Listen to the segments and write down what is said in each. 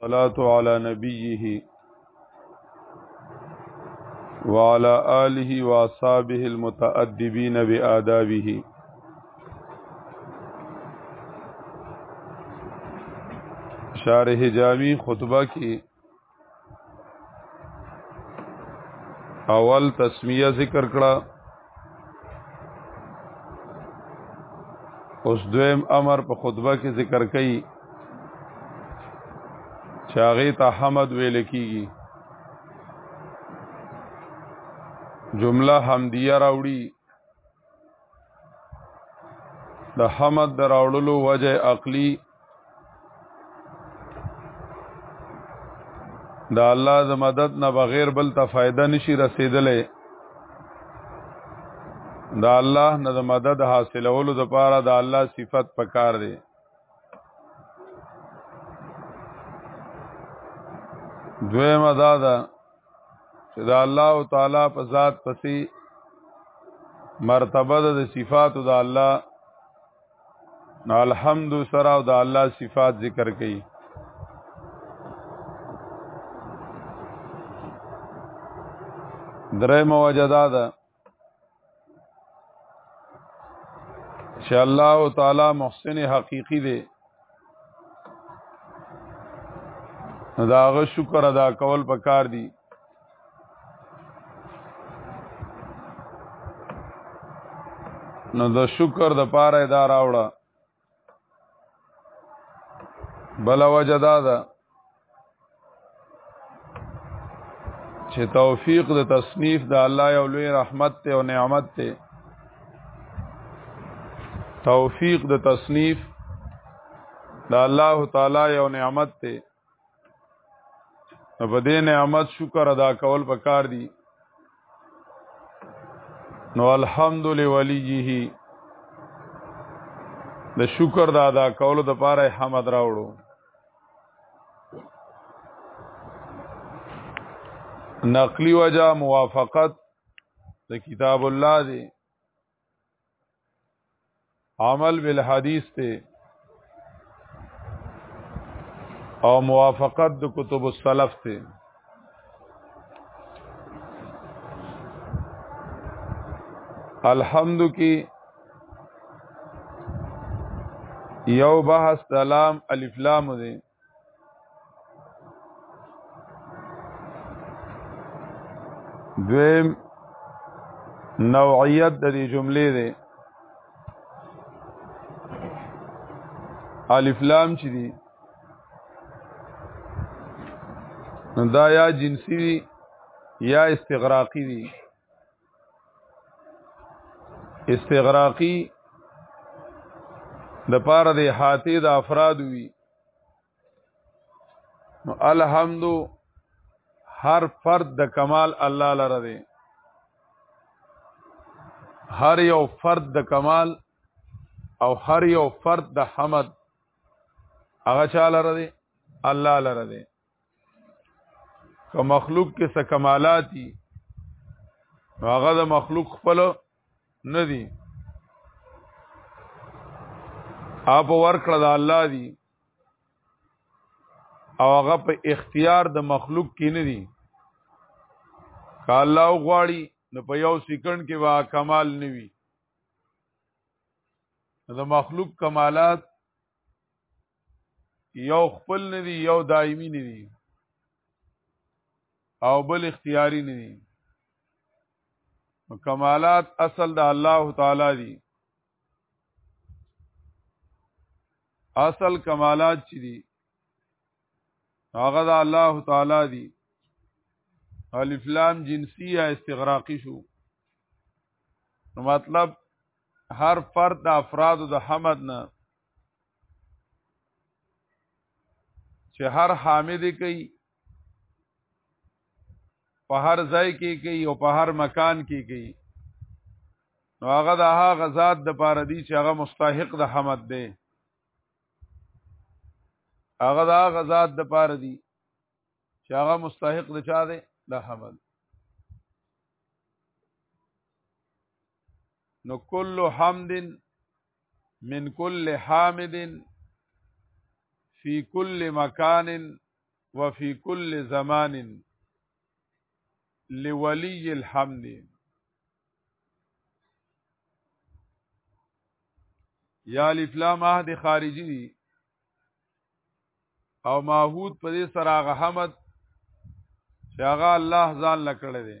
صلاة على نبيه وعلى آله وأصحابه المتأدبين بآدابه شارح جامی خطبه کی اول تسمیه ذکر کړه اوس دویم امر په خطبه کې ذکر کړي چې هغه ته حمد ویل کیږي جمله حمدیه راوړي د حمد دراوړلو وجه عقلی دا الله د مدد نه بغیر بل ته فائدہ نشي رسیدلې دا الله نه د مدد حاصلولو د پاره دا الله صفت پکار دی دویمه دا ده چې دا الله تعالی په ذات پسې مرتبه د صفات د الله نو الحمد سره او د الله صفات ذکر کړي درې موجدا ده چې الله تعالی محسن حقيقي دی دا غو شکر ادا کول پکار دي نو د شکر د پاره دا راوړه بل وجه دا ده چې توفیق د تصنیف د الله یو لوی رحمت ته او نعمت ته توفیق د تصنیف د الله تعالی یو نعمت ته په دې نعمت شکر ادا کول پکار دي نو الحمد لولیه د شکر د ادا کولو د پاره حمد راوړو نقلی وجه موافقت د کتاب الله دی عمل بالحدیث ته او موافقت د کتب السلف ته الحمد کی یو بحث د لام الف لام دی دویم نوعیت د دې جملې دی الف لام چې دي دا یا جنسی دي یا استغراقی دي استغراقی د پاره د حاتی د افراد وی الحمد هر فرد د کمال الله لره دی هر یو فرد د کمال او هر یو فرد د حمد هغه چا لره دی الله لره دی که مخلوق کې څه کمالات دي نو هغه د مخلوق خپل نه دي اپ ورکړه د الله دي او هغه په اختیار د مخلوق کې نه دي که الله غواړي نو په یو سکند کې وا کمال نوي د مخلوق کمالات یو خپل نه دي یو دایمي نه دي او بل اختیاري نه دي کمالات اصل د الله تعالی دي اصل کمالات چي دي هغه د الله تعالی دي الف لام جنسیه استغراقی شو نو مطلب هر فرد د افرادو د حمد نه چې هر حامد کوي په هر ځای کې کوي او په هر مکان کې کوي نو هغه د هغه ذات د پاره دی چې هغه مستحق د حمد دی هغه د هغه ذات د پاره دی چې هغه مستحق د چا دی د حمد نو کل حمد من کل حامد فی کل مکان وفی کل زمان لولی الحمد یا الف لام عهد خارجی دی او ماحود په دې سره هغه حمد چې هغه الله ځان لکړه دی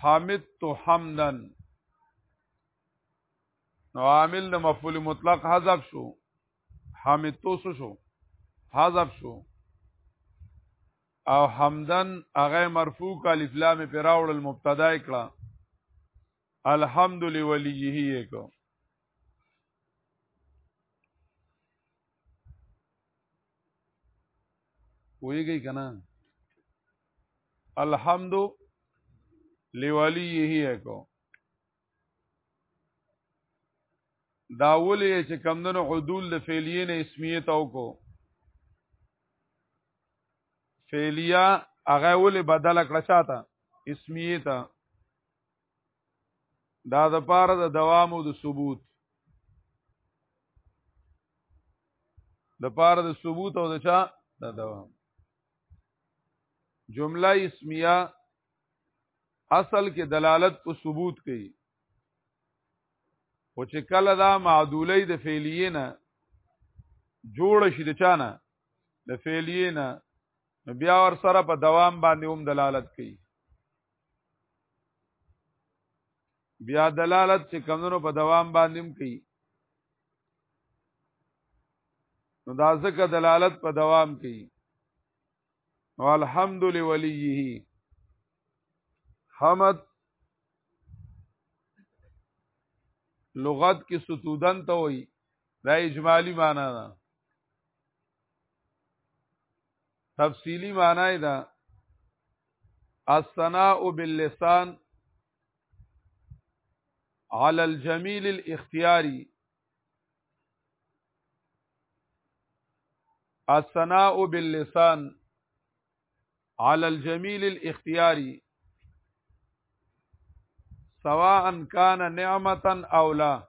حمد تو حمدن نو عامل د مفعول مطلق حذف شو حمد تو شو حذف شو او حمدن هغه مرفوع الف لام پر راوړل مبتدا کړه الحمد لولیه یې کو ویږي کنه الحمد لولیه یې کو دا ولې چې کمندونو عدول د فعلیه نه اسمیه تاو کو فعلیه هغه ولې بدل کړه چاته اسمیه ته دا د پاره د دوام او د ثبوت د پاره د ثبوت او د چا د دوام جمله اسمیه اصل کې دلالت په ثبوت کوي او چې کله دا معدوله د فعلیه نه جوړ شي د چانه د فعلیه نه بیا ور سره په دوام باندې هم دلالت کوي بیا دلالت چې کمونو په دوام باندې کوي نو دا ځکه دلالت په دوام کوي نو الحمد لولیه حمد لغت کې ستودن ته وایي دا اجمالی معنا ده تفصیلی معنا ده الثناء باللسان على الجميل الاختياري الثناء باللسان على الجميل الاختياري سواء کان نعمتا او لا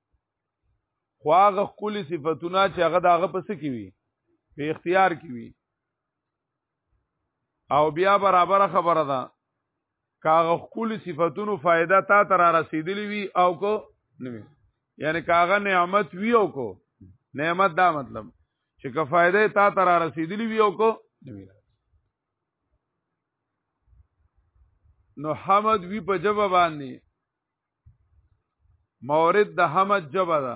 خو هغه خولي صفاتونه چې هغه داغه پس کی وي په اختیار کی وي او بیا برابر خبره ده کاغه خولي صفاتونو فائدہ تا تر رسیدلی وي او کو نوي یعنی کاغه نعمت وی او کو نعمت دا مطلب چې که فائدې تا تر رسیدلی وی او کو نوي نو حمد وی په جواب باندې مورد د حمد جبه ده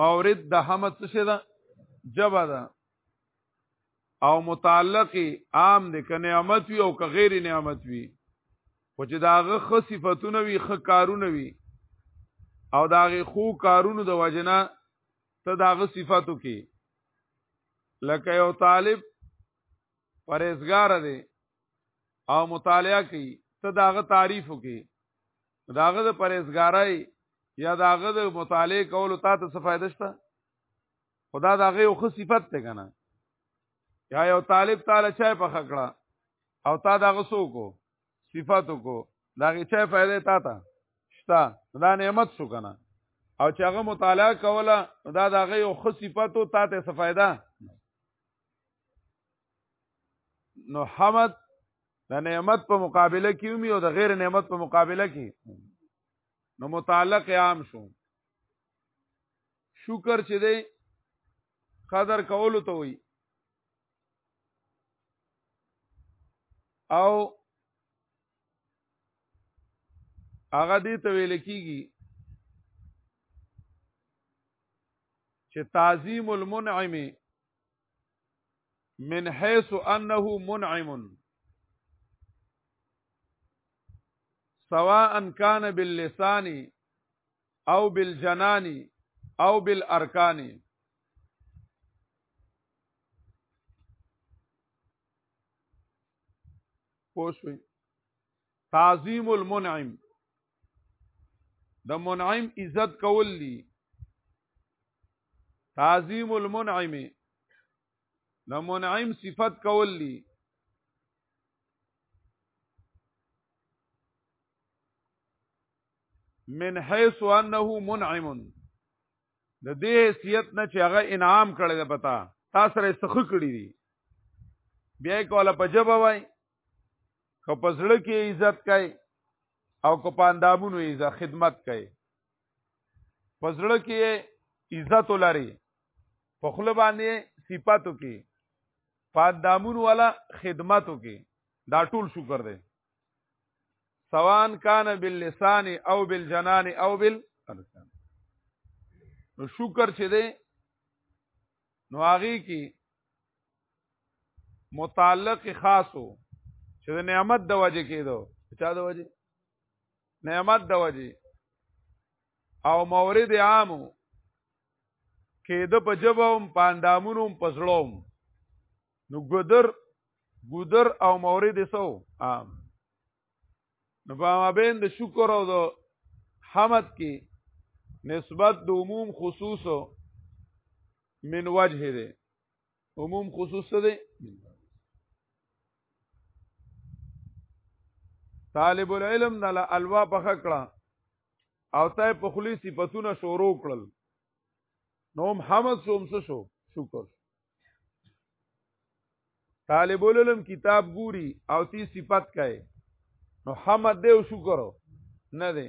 مورد د حمد څه ده جبه ده او متعلق عام دي که نعمت وي او که غیر نعمت وي خو چې داغه خ صفاتونه وي خ کارونه وي او داغه خو کارونو د وجنه ته داغه صفاتو کې لکه یو طالب پرېزګار دی او مطالعه کوي ته داغه تعریف وکي داغه د پرېزګارای یا داغه د مطالعه کولو تا ته څه فائدہ شته خدا داغه یو خو صفت ته کنه یا یو طالب تعالی چا په خکړه او تا داغه سو کو صفات کو داغه چا فائدہ تا ته شته دا نعمت شو کنه او چې هغه مطالعه کوله دا داغه یو خو صفاتو تا ته څه فائدہ نو حمد د نعمت په مقابله کې ومي او د غیر نعمت په مقابله کې نو متعلق عام شو شکر چې دی قدر کولو ته وي او هغه دې ته ویل کیږي چې تعظیم المنعم من حيث انه منعم سواء کان باللسان او بالجنان او بالارکان پوښوي تعظیم المنعم د منعم عزت کول دي تعظیم المنعم د منعم صفت کول دي من حيث انه منعم د دې حیثیت نه چې هغه انعام کړی دی پتا تاسو سره سخه کړی دی بیا کوله په جبه وای که پسړه کې عزت کوي او که پاندامونو عزت خدمت کوي پسړه کې عزت ولري په خله باندې صفاتو کې پاندامونو والا خدمتو کې دا ټول شکر دی سوان کان باللسان او بالجنان او بال نو شکر چې دی نو هغه کې متعلق خاصو چې د نعمت د وجه کېدو چا د وجه نعمت د وجه او مورد عامو کېده په جبوم پاندامونو پسړوم نو ګدر ګدر او مورد سو عام نو په مابین د شکر او د حمد کې نسبت د عموم خصوصو من وجه دی عموم خصوص څه دی طالب العلم نه لا الوا پخ کړه او تای په خلی صفاتونه شروع کړل نو محمد سوم څه شو شکر طالب العلم کتاب ګوري او تی صفات کای نو حمد دی او شکر نه دی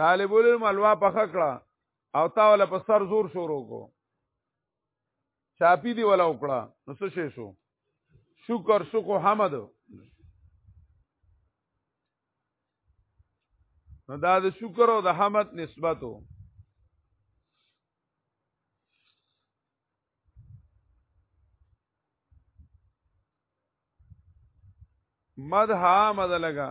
طالب العلم الوا په خکړه او تا ولا په سر زور شروع کو چاپی دی ولا وکړه نو څه شي شو شکر شکو حمد نو دا د شکر او د حمد نسبتو مدها مد لگا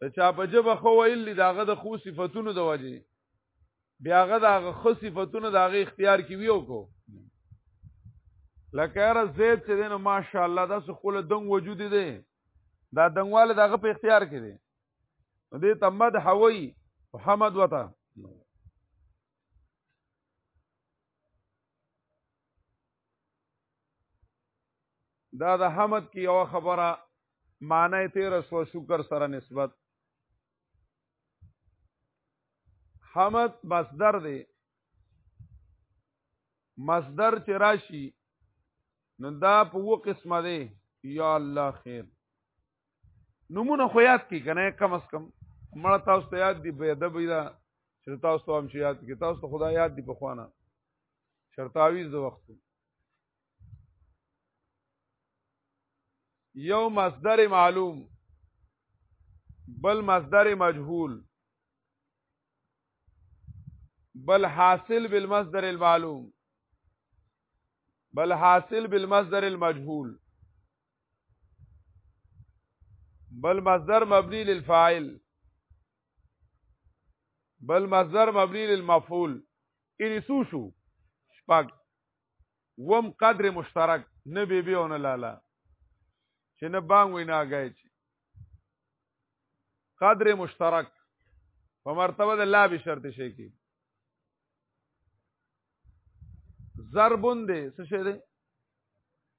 ته چا په جبه خو ویل داغه د خو صفاتونو د وجه بیا غه داغه خو صفاتونو داغه اختیار کی ویو کو لکه را زید چې دینو ماشاءالله دا څه خپل دنګ وجود دی دا دنګواله دغه په اختیار کې دی نو دې تمد حوی محمد وتا دا د حمد کې یو خبره معنی تیر سو شکر سره نسبت حمد مصدر دی مصدر چې راشي نو دا په و قسمه دی یا الله خیر نمونه خو یاد کی کنه کم اس کم مړه تاسو ته یاد دی به ادب دا چې تاسو هم چې یاد کی تاسو خدا یاد دی په خوانه شرطاویز د وختو یو مصدر معلوم بل مصدر مجهول بل حاصل بالمصدر المعلوم بل حاصل بالمصدر المجهول بل مصدر مبني للفاعل بل مصدر مبني للمفعول ان سو شو شپږ وم قدر مشترک نه بی بی او نه لالا چې نه بانګ وي نه اگای چې قدر مشترک په مرتبه د لا به شرط شي کې ضربون دی څه شي دی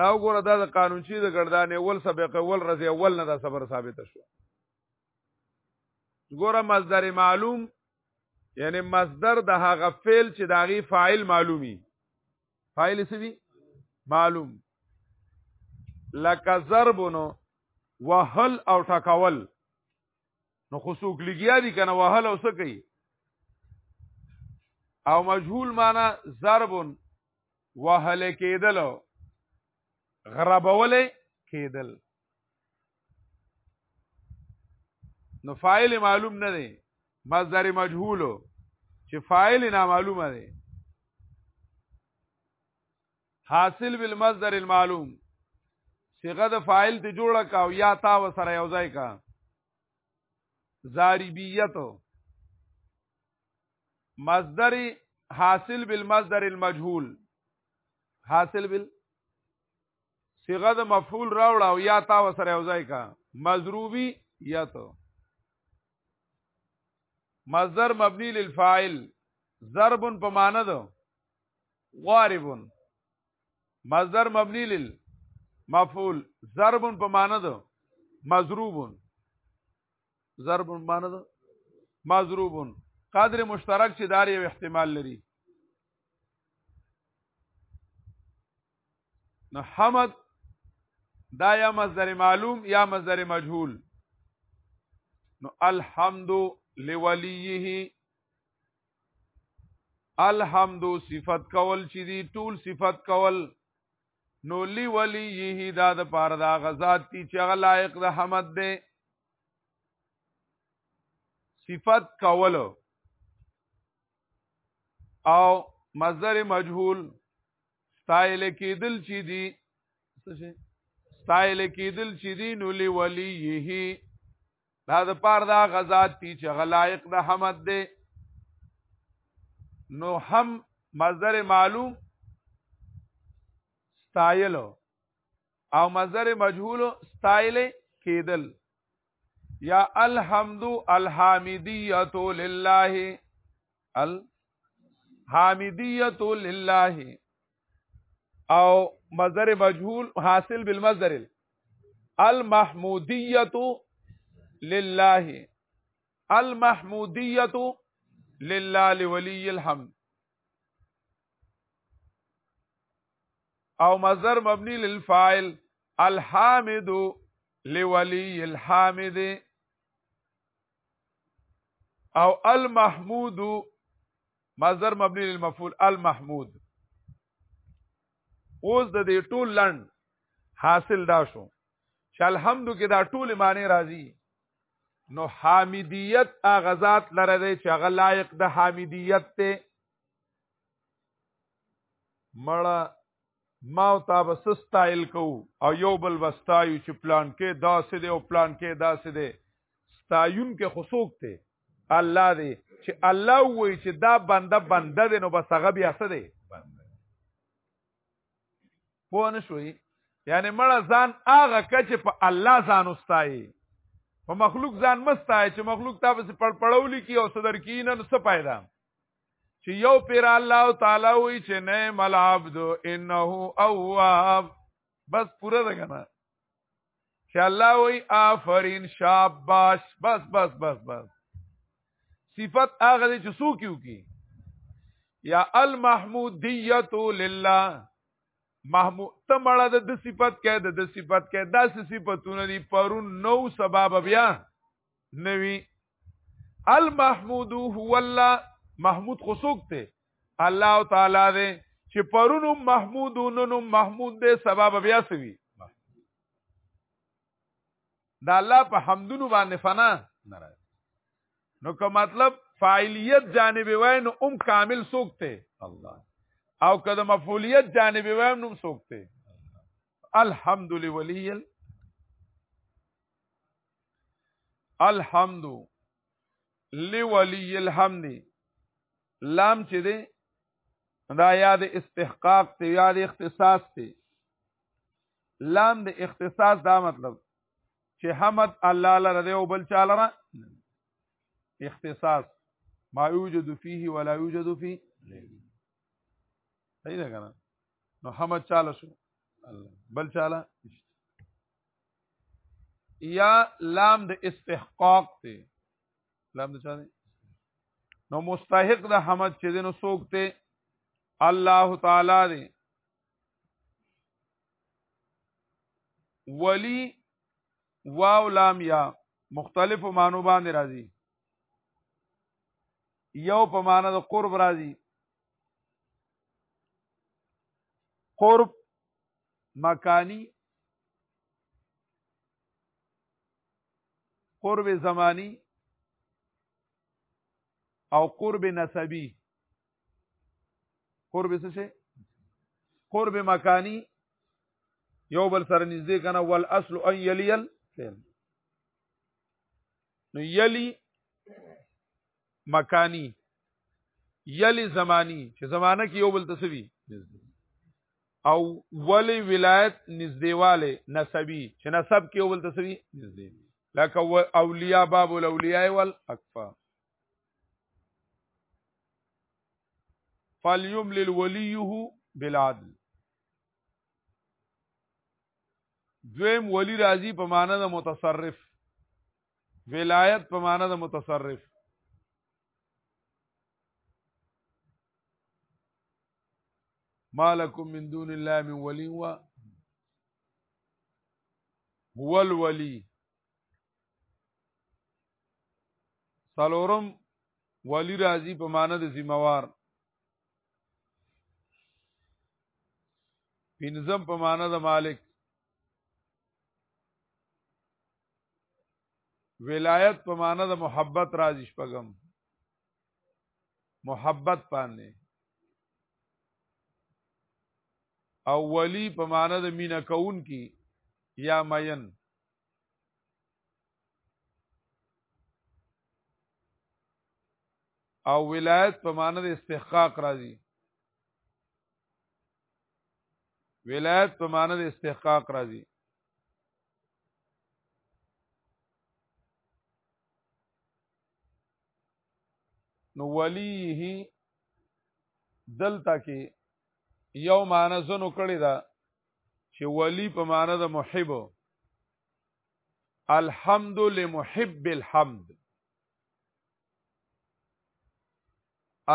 دا وګوره دا د قانون چې د ګردان اول سبق اول رضی اول نه دا صبر ثابت شو ګوره مصدر معلوم یعنی مصدر د هغه فعل چې د هغه فاعل معلومي فاعل څه وی معلوم لکه ضربونو وهل او ټکول نو خصوص لګیا دي کنه وهل او څه کوي او مجهول معنی ضربون وهل کېدل غربول کېدل نو فاعل معلوم نه دی مصدر مجهول چې فاعل نه معلومه دی حاصل بالمصدر المعلوم صيغه د فاعل ته جوړه کا او یا تا و سره یو ځای کا زاریبیتو مصدر حاصل بالمصدر المجهول حاصل بال صيغه د مفعول راوړه او یا تا وسره اوځای کا مضروبی یا تو مصدر مبني للفاعل ضرب په معنی ده غارب مصدر مبني لل مفعول ضرب په معنی ده مضروب ضرب معنی ده مضروب قدر مشترک چې دار یو احتمال لري نو حمد دا یا مصدر معلوم یا مصدر مجهول نو الحمد لولیه الحمد صفت کول چې دی ټول صفت کول نو لی ولیه دا د پار دا غزاد تی چې هغه لایق د حمد دی صفت کول او مصدر مجهول ستایل کېدل چې دی ستایل کېدل چې دی نو لی ولیه دا د پاره دا غزاد تی چې غلایق د حمد دی نو هم مصدر معلوم ستایلو او مصدر مجهول ستایل کېدل یا الحمد الحامدیت لله الحامدیت لله او مصدر مجهول حاصل بالمصدر المحمودیت لله المحمودیت لله لولی الحمد او مصدر مبني للفاعل الحامد لولي الحامد او المحمود مصدر مبني للمفعول المحمود اوس د دې ټول لند حاصل دا شو چې الحمد کې دا ټول معنی راځي نو حامدیت هغه ذات لره دی چې هغه لایق د حامدیت ته مړه ما او تا بس ستایل کو او یو بل وستایو چې پلان کې داسې دی او پلان کې داسې دی ستایون کې خصوص ته الله دی چې الله وایي چې دا بنده بنده دی نو بس هغه بیا څه دی پوه نه شوي یعنی مړه ځان هغه کچ په الله ځان واستایي په مخلوق ځان مستای چې مخلوق تاسو پړپړولې کی او صدر کینن څه پیدا چې یو پیر الله تعالی وی چې نه مل عبد انه اواب بس پوره ده کنه چې الله وی آفرین شاباش بس بس بس بس صفت هغه چې سو کیو کی یا المحمودیت لله محمود ته مړه د صفت کې د صفت کې داسې صفاتونه دي پرون نو سبب بیا نوی المحمود هو الله محمود خو څوک دی الله تعالی دی چې پرونو محمود نونو محمود دی سبب بیا سوي دا الله په حمدونو باندې فنا ناراض نو که مطلب فاعلیت جانب وای نو ام کامل څوک دی الله او که د مفعولیت جانب وای نو څوک دی الحمد لله الحمد لولی الحمد لام چې دی دا یاد استحقاق ته یاد اختصاص ته لام د اختصاص دا مطلب چې حمد الله لره دی او بل چا لره اختصاص ما یوجد فيه ولا یوجد فيه صحیح ده کنه نو حمد چاله شو بل چاله یا لام د استحقاق ته لام د چا دی نو مستحق د حمد چې دینو سوک ته الله تعالی دی ولی واو لام یا مختلف معنو باندې راځي یو په معنی د قرب راځي قرب مکانی قرب زمانی او قرب نسبی قرب څه شي قرب مکانی یو بل سره نږدې کنه ول اصل ان یلیل فعل نو یلی مکانی یلی زمانی چې زمانه کې یو بل تسوی او ولی ولایت نزدیواله نسبی چې نسب کې یو بل تسوی نزدی لکه اولیاء باب الاولیاء والاکفا فلیملل ولیه بالعدل دویم ولی راضی په معنا د متصرف ولایت په معنا د متصرف مالکم من دون الله من ولی و هو الولی سالورم ولی راضی په معنا د ذمہوار پنځم په معنا د مالک ولایت په معنی د محبت راځي شپږم محبت باندې او ولی په معنی د مینا کون کی یا مین او ولایت په معنی د استحقاق راځي ولایت په معنی د استحقاق راځي نو ولیه دلته کې یو معنی زنو کړی دا چې ولی په معنی د محب الحمد لمحب الحمد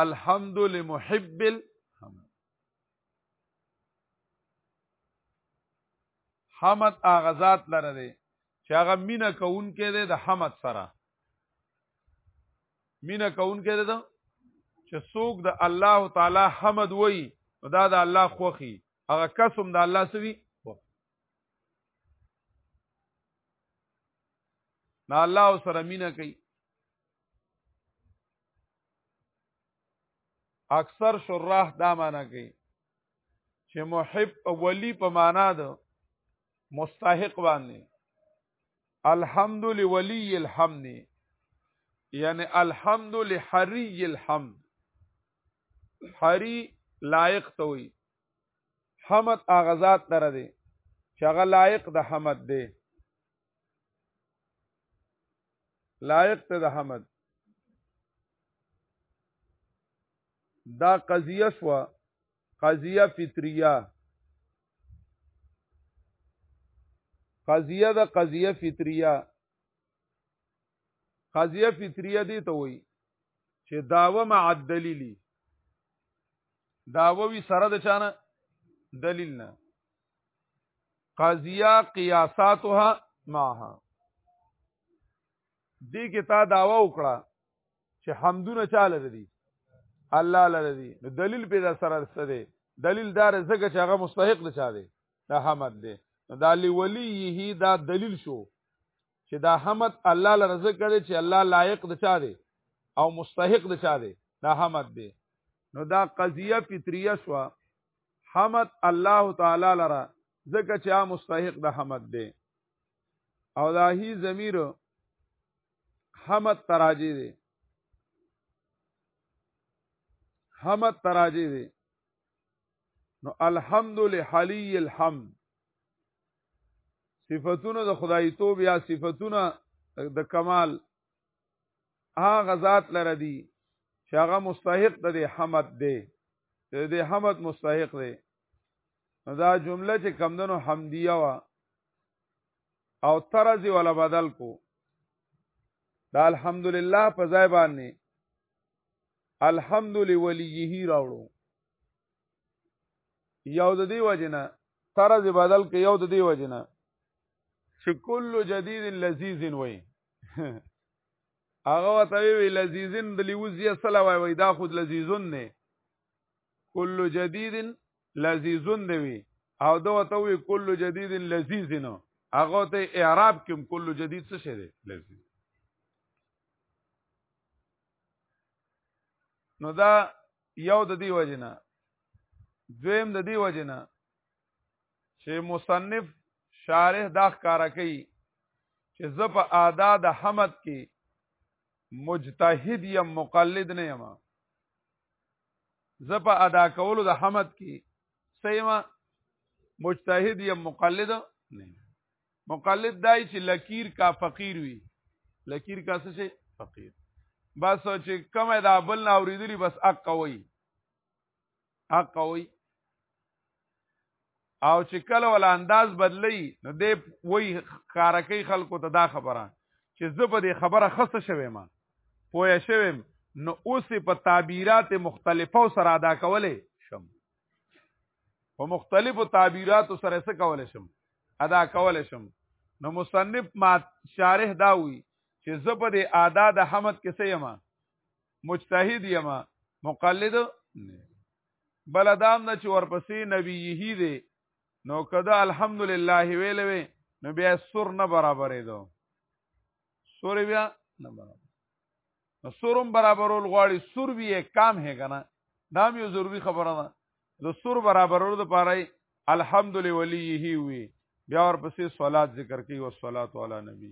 الحمد لمحب الحمد حمد هغه ذات لره دی چې هغه مینا کون کې دی د حمد سره مینا کون کې دی چې څوک د الله تعالی حمد وای نو دا د الله خوخي هغه قسم د الله سوي نه الله سره مینا کوي اکثر شراح دا معنا کوي چې محب او ولی په معنا ده مستحق باندې الحمد لولی الحمد یعنی الحمد لحری الحمد حری لایق ته وي حمد اغزاد تر دی چې هغه لایق د حمد دی لایق ته د حمد دا قضیه شو قضیه فطریه قضیه د قضیه فطریه قضیه فطریه دی ته وایي چې داوه مع الدلیلی داوه وی سره د چانه دلیل نه قضیه قیاساتها ماها دې کې تا داوا وکړه چې حمدونه چاله دي الله لره دي نو دلیل پیدا سره څه دی دلیل دار زګه چې هغه مستحق دی چا دی دا حمد دی نو دا لولیه دا دلیل شو چې دا حمد الله لره زګه دی چې الله لایق دی چا دی او مستحق دی چا دی دا حمد دی نو دا قضیه فطریه شو حمد الله تعالی لره ځکه چې هغه مستحق د حمد دی او دا هی ضمیر حمد تراجی دی حمد تراجی دی نو الحمد لحلی الحمد صفاتونه د خدای توب یا صفاتونه د کمال هغه ذات لره دی چې هغه مستحق ده د حمد دی چې د حمد مستحق دی دا جمله چې کمدنو حمدیه وا او طرز ولا بدل کو دا الحمدلله په ځای باندې الحمد لولیه راوړو یو د دی وجنه طرز بدل کې یو د دی وجنه چې کل جدید لذیذ وای هغه وته وی لذیذن د لیوزی سلا وای وای دا خود لذیذن نه کل جدید لذیذن دی وی او دا وته وی کل جدید لذیذ نه هغه ته اعراب کوم کل جدید څه شه دی لذیذ نو دا یو د دی وجنه دویم د دی وجنه چې مصنف شارح دا ښکارا کوي چې زه په ادا د حمد کې مجتهد یم مقلد نه یم زه په ادا کولو د حمد کې سیمه مجتهد یم مقلد نه مقلد دای چې لکیر کا فقیر وي لکیر کا څه شي فقیر بس چې کوم دا بل نه اوریدلی بس اق کوي اق کوي او چې کله ول انداز بدلی نو دی وای خارکی خلکو ته دا خبره چې زه په دې خبره خسته شوم ما پوه شوم نو اوس په تعبیرات مختلفو سره ادا کولې شم په مختلفو تعبیراتو سره څه کول شم ادا کول شم نو مصنف ما شارح دا وی چې زه په دې ادا د حمد کې څه یما مجتهد یما مقلد بل ادم نه چې ورپسې نبی یی دی نو کده الحمدلله ویل وی نو بیا سر نه برابرې دو سور بیا نه برابر نو سورم برابرول غواړي سور وی کام ہے کنه دا یو ضروری خبره ده د سور برابرولو لپاره الحمد لولیه وی بیا ورپسې صلات ذکر کوي او صلات علی نبی